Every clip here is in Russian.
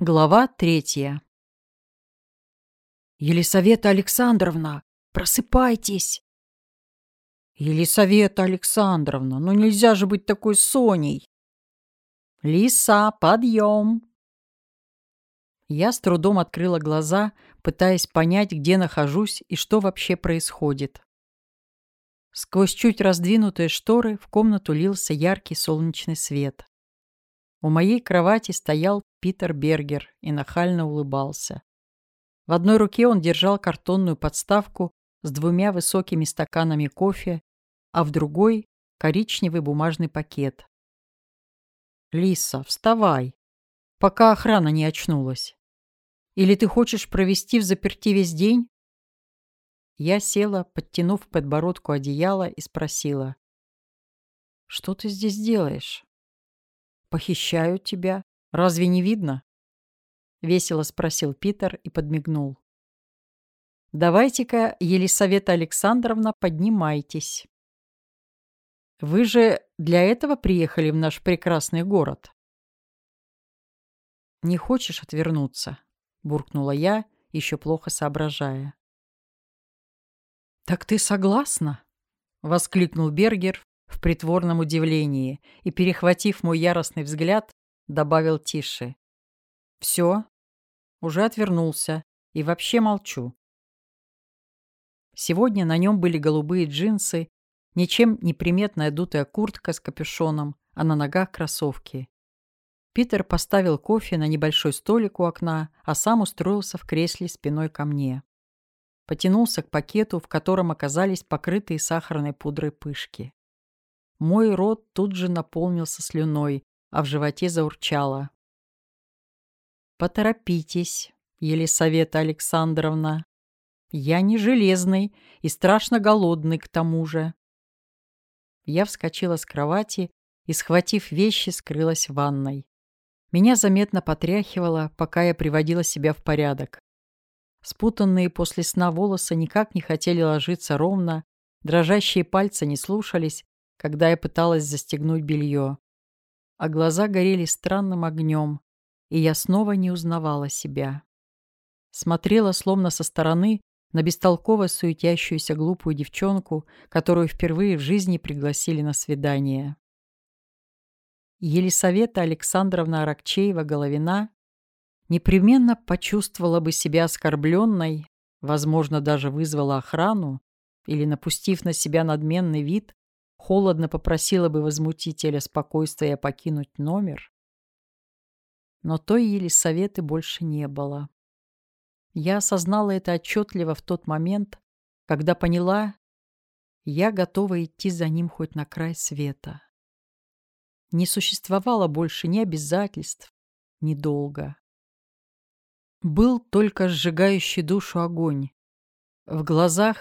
Глава третья. «Елисавета Александровна, просыпайтесь!» «Елисавета Александровна, ну нельзя же быть такой Соней!» «Лиса, подъем!» Я с трудом открыла глаза, пытаясь понять, где нахожусь и что вообще происходит. Сквозь чуть раздвинутые шторы в комнату лился яркий солнечный свет. У моей кровати стоял Питер Бергер и нахально улыбался. В одной руке он держал картонную подставку с двумя высокими стаканами кофе, а в другой — коричневый бумажный пакет. «Лиса, вставай, пока охрана не очнулась. Или ты хочешь провести в заперти весь день?» Я села, подтянув подбородку одеяло, и спросила. «Что ты здесь делаешь?» «Похищают тебя. Разве не видно?» Весело спросил Питер и подмигнул. «Давайте-ка, Елисавета Александровна, поднимайтесь. Вы же для этого приехали в наш прекрасный город?» «Не хочешь отвернуться?» — буркнула я, еще плохо соображая. «Так ты согласна?» — воскликнул Бергер, в притворном удивлении и, перехватив мой яростный взгляд, добавил тише. «Все, уже отвернулся и вообще молчу». Сегодня на нем были голубые джинсы, ничем не приметная дутая куртка с капюшоном, а на ногах кроссовки. Питер поставил кофе на небольшой столик у окна, а сам устроился в кресле спиной ко мне. Потянулся к пакету, в котором оказались покрытые сахарной пудрой пышки. Мой рот тут же наполнился слюной, а в животе заурчало. «Поторопитесь, Елисавета Александровна. Я не железный и страшно голодный к тому же». Я вскочила с кровати и, схватив вещи, скрылась в ванной. Меня заметно потряхивало, пока я приводила себя в порядок. Спутанные после сна волосы никак не хотели ложиться ровно, дрожащие пальцы не слушались, когда я пыталась застегнуть белье. А глаза горели странным огнем, и я снова не узнавала себя. Смотрела словно со стороны на бестолково суетящуюся глупую девчонку, которую впервые в жизни пригласили на свидание. Елисавета Александровна Аракчеева-Головина непременно почувствовала бы себя оскорбленной, возможно, даже вызвала охрану или, напустив на себя надменный вид, холодно попросила бы возмутителя спокойствия покинуть номер. Но той Елисаветы больше не было. Я осознала это отчетливо в тот момент, когда поняла, я готова идти за ним хоть на край света. Не существовало больше ни обязательств, ни долга. Был только сжигающий душу огонь. В глазах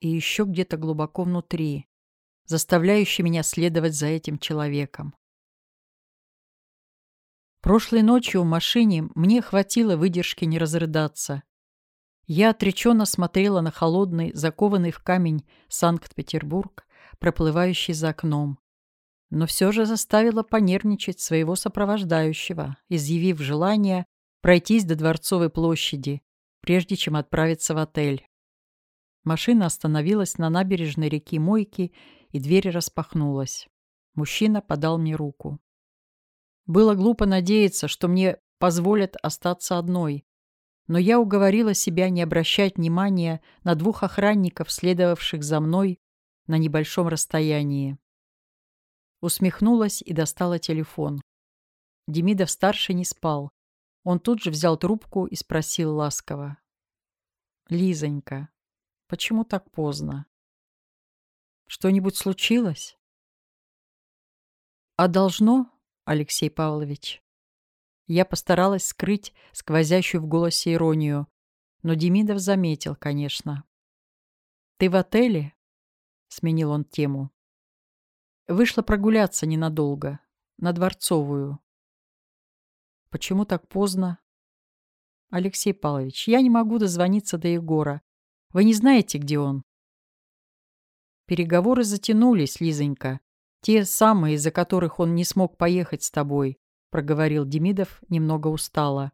и еще где-то глубоко внутри, заставляющий меня следовать за этим человеком. Прошлой ночью в машине мне хватило выдержки не разрыдаться. Я отреченно смотрела на холодный, закованный в камень Санкт-Петербург, проплывающий за окном. Но все же заставила понервничать своего сопровождающего, изъявив желание пройтись до Дворцовой площади, прежде чем отправиться в отель. Машина остановилась на набережной реки Мойки и дверь распахнулась. Мужчина подал мне руку. Было глупо надеяться, что мне позволят остаться одной, но я уговорила себя не обращать внимания на двух охранников, следовавших за мной на небольшом расстоянии. Усмехнулась и достала телефон. Демидов-старший не спал. Он тут же взял трубку и спросил ласково. «Лизонька, почему так поздно?» Что-нибудь случилось? А должно, Алексей Павлович? Я постаралась скрыть сквозящую в голосе иронию, но Демидов заметил, конечно. «Ты в отеле?» — сменил он тему. Вышла прогуляться ненадолго, на Дворцовую. «Почему так поздно?» «Алексей Павлович, я не могу дозвониться до Егора. Вы не знаете, где он?» Переговоры затянулись, Лизонька. Те самые, из-за которых он не смог поехать с тобой, проговорил Демидов немного устало.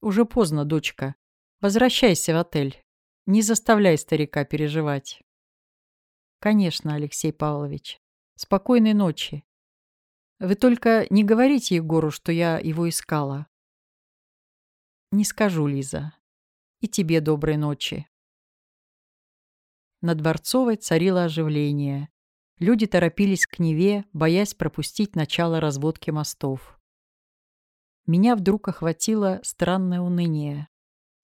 Уже поздно, дочка. Возвращайся в отель. Не заставляй старика переживать. Конечно, Алексей Павлович. Спокойной ночи. Вы только не говорите Егору, что я его искала. Не скажу, Лиза. И тебе доброй ночи. На Дворцовой царило оживление. Люди торопились к Неве, боясь пропустить начало разводки мостов. Меня вдруг охватило странное уныние.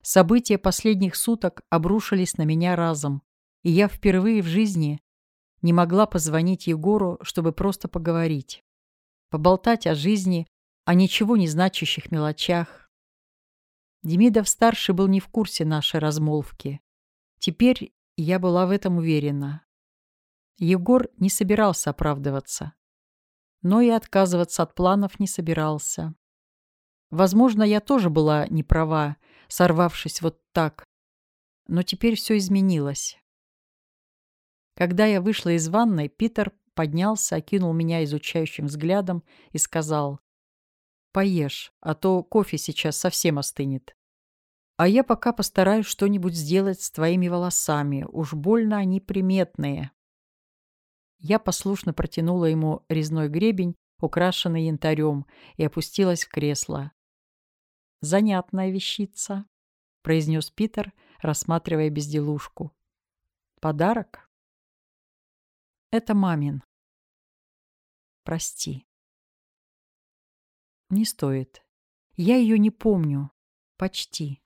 События последних суток обрушились на меня разом, и я впервые в жизни не могла позвонить Егору, чтобы просто поговорить. Поболтать о жизни, о ничего не значащих мелочах. Демидов-старший был не в курсе нашей размолвки. Теперь я была в этом уверена. Егор не собирался оправдываться. Но и отказываться от планов не собирался. Возможно, я тоже была не права, сорвавшись вот так. Но теперь все изменилось. Когда я вышла из ванной, Питер поднялся, окинул меня изучающим взглядом и сказал «Поешь, а то кофе сейчас совсем остынет. А я пока постараюсь что-нибудь сделать с твоими волосами, уж больно они приметные». Я послушно протянула ему резной гребень, украшенный янтарем, и опустилась в кресло. «Занятная вещица», — произнес Питер, рассматривая безделушку. «Подарок?» «Это мамин. Прости». «Не стоит. Я ее не помню. Почти».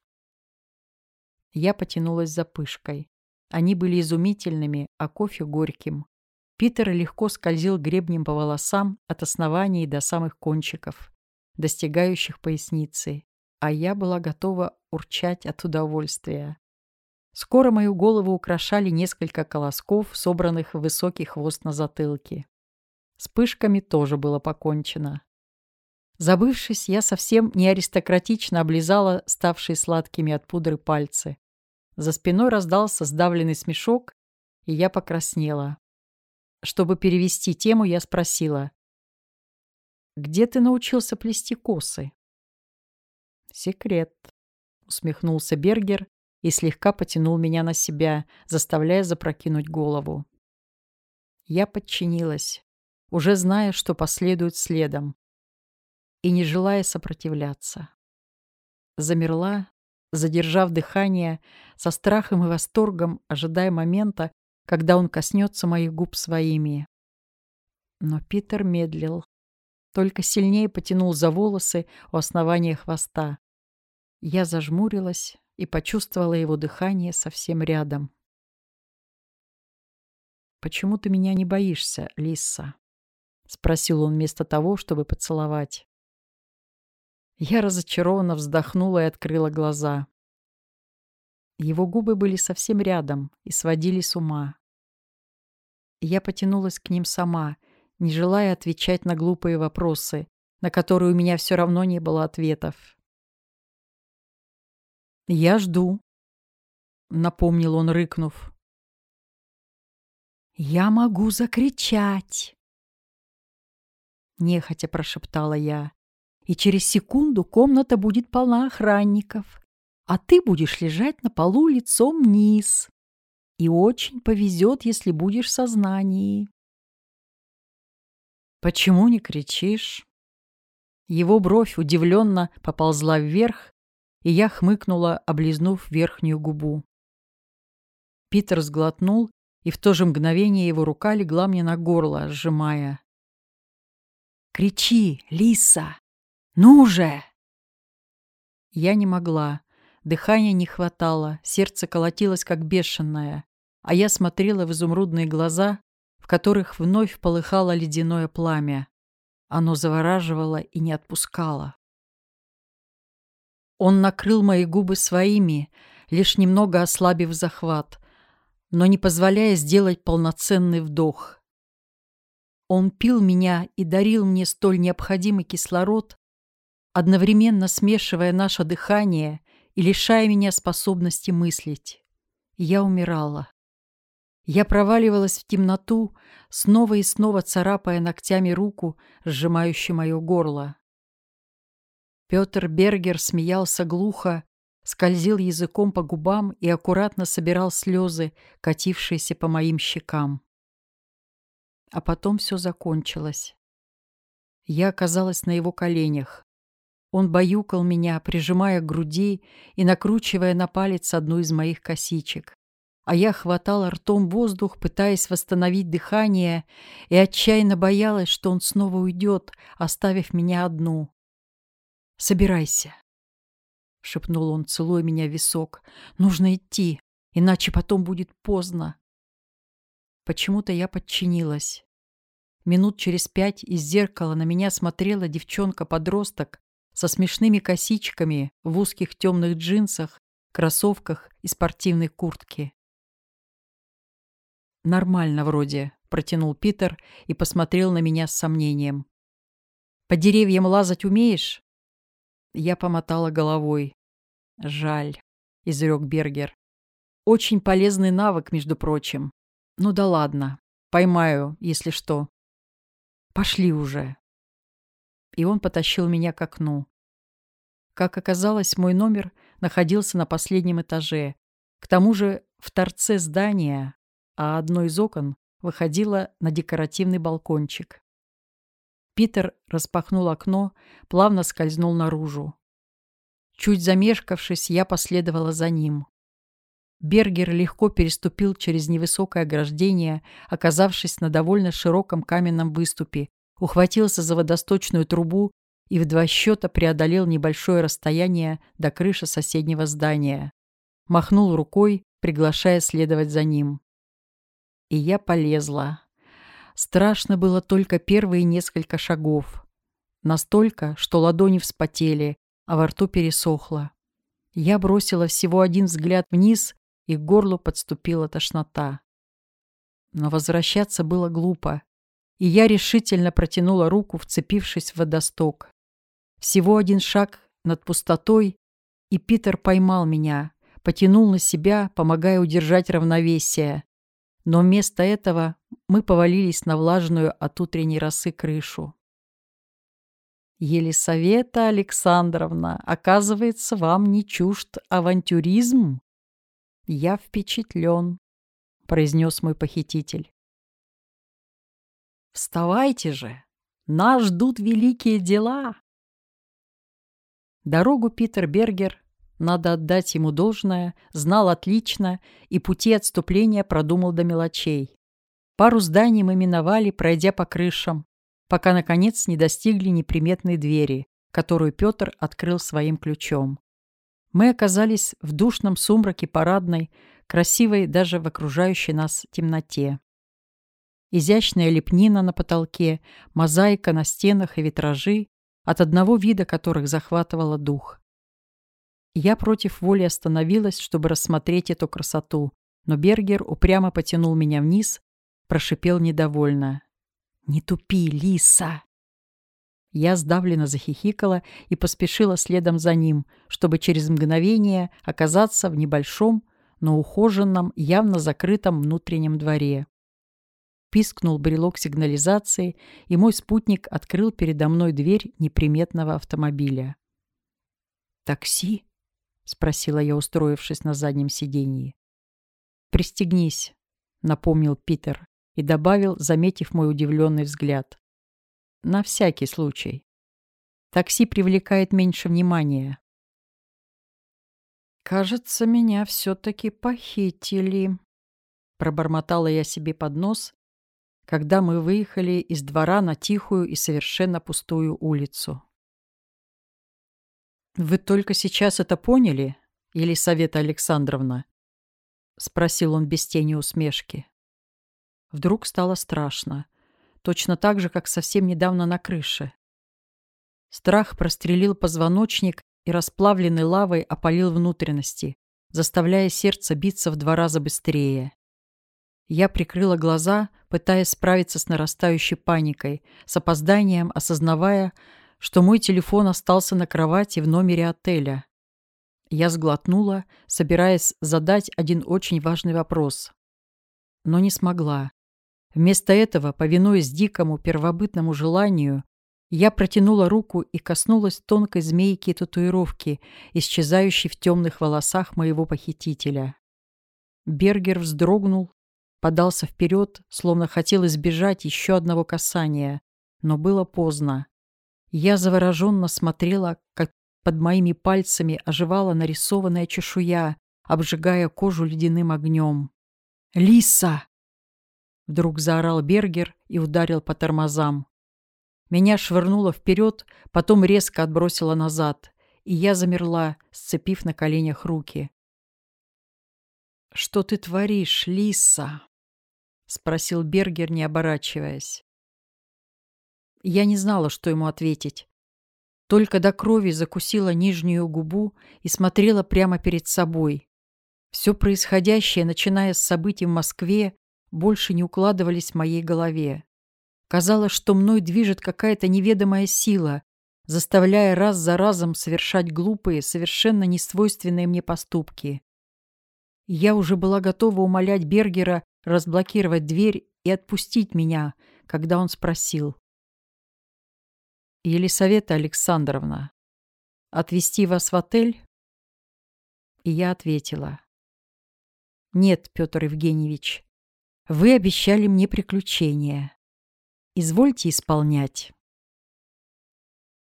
Я потянулась за пышкой. Они были изумительными, а кофе горьким. Питер легко скользил гребнем по волосам от основания до самых кончиков, достигающих поясницы а я была готова урчать от удовольствия. Скоро мою голову украшали несколько колосков, собранных в высокий хвост на затылке. С пышками тоже было покончено. Забывшись, я совсем не аристократично облизала ставшие сладкими от пудры пальцы. За спиной раздался сдавленный смешок, и я покраснела. Чтобы перевести тему, я спросила. «Где ты научился плести косы?» «Секрет», — усмехнулся Бергер и слегка потянул меня на себя, заставляя запрокинуть голову. Я подчинилась, уже зная, что последует следом, и не желая сопротивляться. Замерла, задержав дыхание, со страхом и восторгом, ожидая момента, когда он коснется моих губ своими. Но Питер медлил, только сильнее потянул за волосы у основания хвоста. Я зажмурилась и почувствовала его дыхание совсем рядом. «Почему ты меня не боишься, Лиса?» — спросил он вместо того, чтобы поцеловать. Я разочарованно вздохнула и открыла глаза. Его губы были совсем рядом и сводили с ума. Я потянулась к ним сама, не желая отвечать на глупые вопросы, на которые у меня все равно не было ответов. «Я жду», — напомнил он, рыкнув. «Я могу закричать!» Нехотя прошептала я. «И через секунду комната будет полна охранников, а ты будешь лежать на полу лицом вниз. И очень повезет, если будешь в сознании». «Почему не кричишь?» Его бровь удивленно поползла вверх, и я хмыкнула, облизнув верхнюю губу. Питер сглотнул, и в то же мгновение его рука легла мне на горло, сжимая. «Кричи, Лиса! Ну же!» Я не могла. Дыхания не хватало, сердце колотилось как бешеное, а я смотрела в изумрудные глаза, в которых вновь полыхало ледяное пламя. Оно завораживало и не отпускало. Он накрыл мои губы своими, лишь немного ослабив захват, но не позволяя сделать полноценный вдох. Он пил меня и дарил мне столь необходимый кислород, одновременно смешивая наше дыхание и лишая меня способности мыслить. Я умирала. Я проваливалась в темноту, снова и снова царапая ногтями руку, сжимающую мое горло. Петр Бергер смеялся глухо, скользил языком по губам и аккуратно собирал слезы, катившиеся по моим щекам. А потом все закончилось. Я оказалась на его коленях. Он баюкал меня, прижимая к груди и накручивая на палец одну из моих косичек. А я хватала ртом воздух, пытаясь восстановить дыхание, и отчаянно боялась, что он снова уйдет, оставив меня одну. «Собирайся», — шепнул он, целуя меня в висок. «Нужно идти, иначе потом будет поздно». Почему-то я подчинилась. Минут через пять из зеркала на меня смотрела девчонка-подросток со смешными косичками в узких темных джинсах, кроссовках и спортивной куртке. «Нормально вроде», — протянул Питер и посмотрел на меня с сомнением. «По деревьям лазать умеешь?» Я помотала головой. «Жаль», — изрек Бергер. «Очень полезный навык, между прочим. Ну да ладно, поймаю, если что. Пошли уже». И он потащил меня к окну. Как оказалось, мой номер находился на последнем этаже. К тому же в торце здания, а одно из окон выходило на декоративный балкончик. Питер распахнул окно, плавно скользнул наружу. Чуть замешкавшись, я последовала за ним. Бергер легко переступил через невысокое ограждение, оказавшись на довольно широком каменном выступе, ухватился за водосточную трубу и в два счета преодолел небольшое расстояние до крыши соседнего здания. Махнул рукой, приглашая следовать за ним. И я полезла. Страшно было только первые несколько шагов. Настолько, что ладони вспотели, а во рту пересохло. Я бросила всего один взгляд вниз, и к горлу подступила тошнота. Но возвращаться было глупо, и я решительно протянула руку, вцепившись в водосток. Всего один шаг над пустотой, и Питер поймал меня, потянул на себя, помогая удержать равновесие. Но вместо этого мы повалились на влажную от утренней росы крышу. «Елисавета Александровна, оказывается, вам не чужд авантюризм?» «Я впечатлен», — произнес мой похититель. «Вставайте же! Нас ждут великие дела!» Дорогу Питер Бергер, надо отдать ему должное, знал отлично и пути отступления продумал до мелочей. Пару зданий мы миновали, пройдя по крышам, пока, наконец, не достигли неприметной двери, которую Петр открыл своим ключом. Мы оказались в душном сумраке парадной, красивой даже в окружающей нас темноте. Изящная лепнина на потолке, мозаика на стенах и витражи, от одного вида которых захватывала дух. Я против воли остановилась, чтобы рассмотреть эту красоту, но Бергер упрямо потянул меня вниз, прошипел недовольно. «Не тупи, лиса!» Я сдавленно захихикала и поспешила следом за ним, чтобы через мгновение оказаться в небольшом, но ухоженном, явно закрытом внутреннем дворе. Пискнул брелок сигнализации, и мой спутник открыл передо мной дверь неприметного автомобиля. «Такси?» — спросила я, устроившись на заднем сиденье. «Пристегнись», — напомнил Питер и добавил, заметив мой удивленный взгляд. «На всякий случай. Такси привлекает меньше внимания». «Кажется, меня все-таки похитили», — пробормотала я себе под нос когда мы выехали из двора на тихую и совершенно пустую улицу. «Вы только сейчас это поняли, Елисавета Александровна?» — спросил он без тени усмешки. Вдруг стало страшно, точно так же, как совсем недавно на крыше. Страх прострелил позвоночник и расплавленной лавой опалил внутренности, заставляя сердце биться в два раза быстрее. Я прикрыла глаза, пытаясь справиться с нарастающей паникой, с опозданием осознавая, что мой телефон остался на кровати в номере отеля. Я сглотнула, собираясь задать один очень важный вопрос. Но не смогла. Вместо этого, повинуясь дикому первобытному желанию, Я протянула руку и коснулась тонкой змейки татуировки, исчезающей в темных волосах моего похитителя. Бергер вздрогнул, подался вперед, словно хотел избежать еще одного касания, но было поздно. Я завороженно смотрела, как под моими пальцами оживала нарисованная чешуя, обжигая кожу ледяным огнем. «Лиса!» Вдруг заорал Бергер и ударил по тормозам. Меня швырнуло вперед, потом резко отбросило назад, и я замерла, сцепив на коленях руки. «Что ты творишь, Лиса?» — спросил Бергер, не оборачиваясь. Я не знала, что ему ответить. Только до крови закусила нижнюю губу и смотрела прямо перед собой. Все происходящее, начиная с событий в Москве, больше не укладывались в моей голове. Казалось, что мной движет какая-то неведомая сила, заставляя раз за разом совершать глупые, совершенно несвойственные мне поступки. Я уже была готова умолять Бергера разблокировать дверь и отпустить меня, когда он спросил. «Елисавета Александровна, отвезти вас в отель?» И я ответила. «Нет, Петр Евгеньевич, вы обещали мне приключения. Извольте исполнять».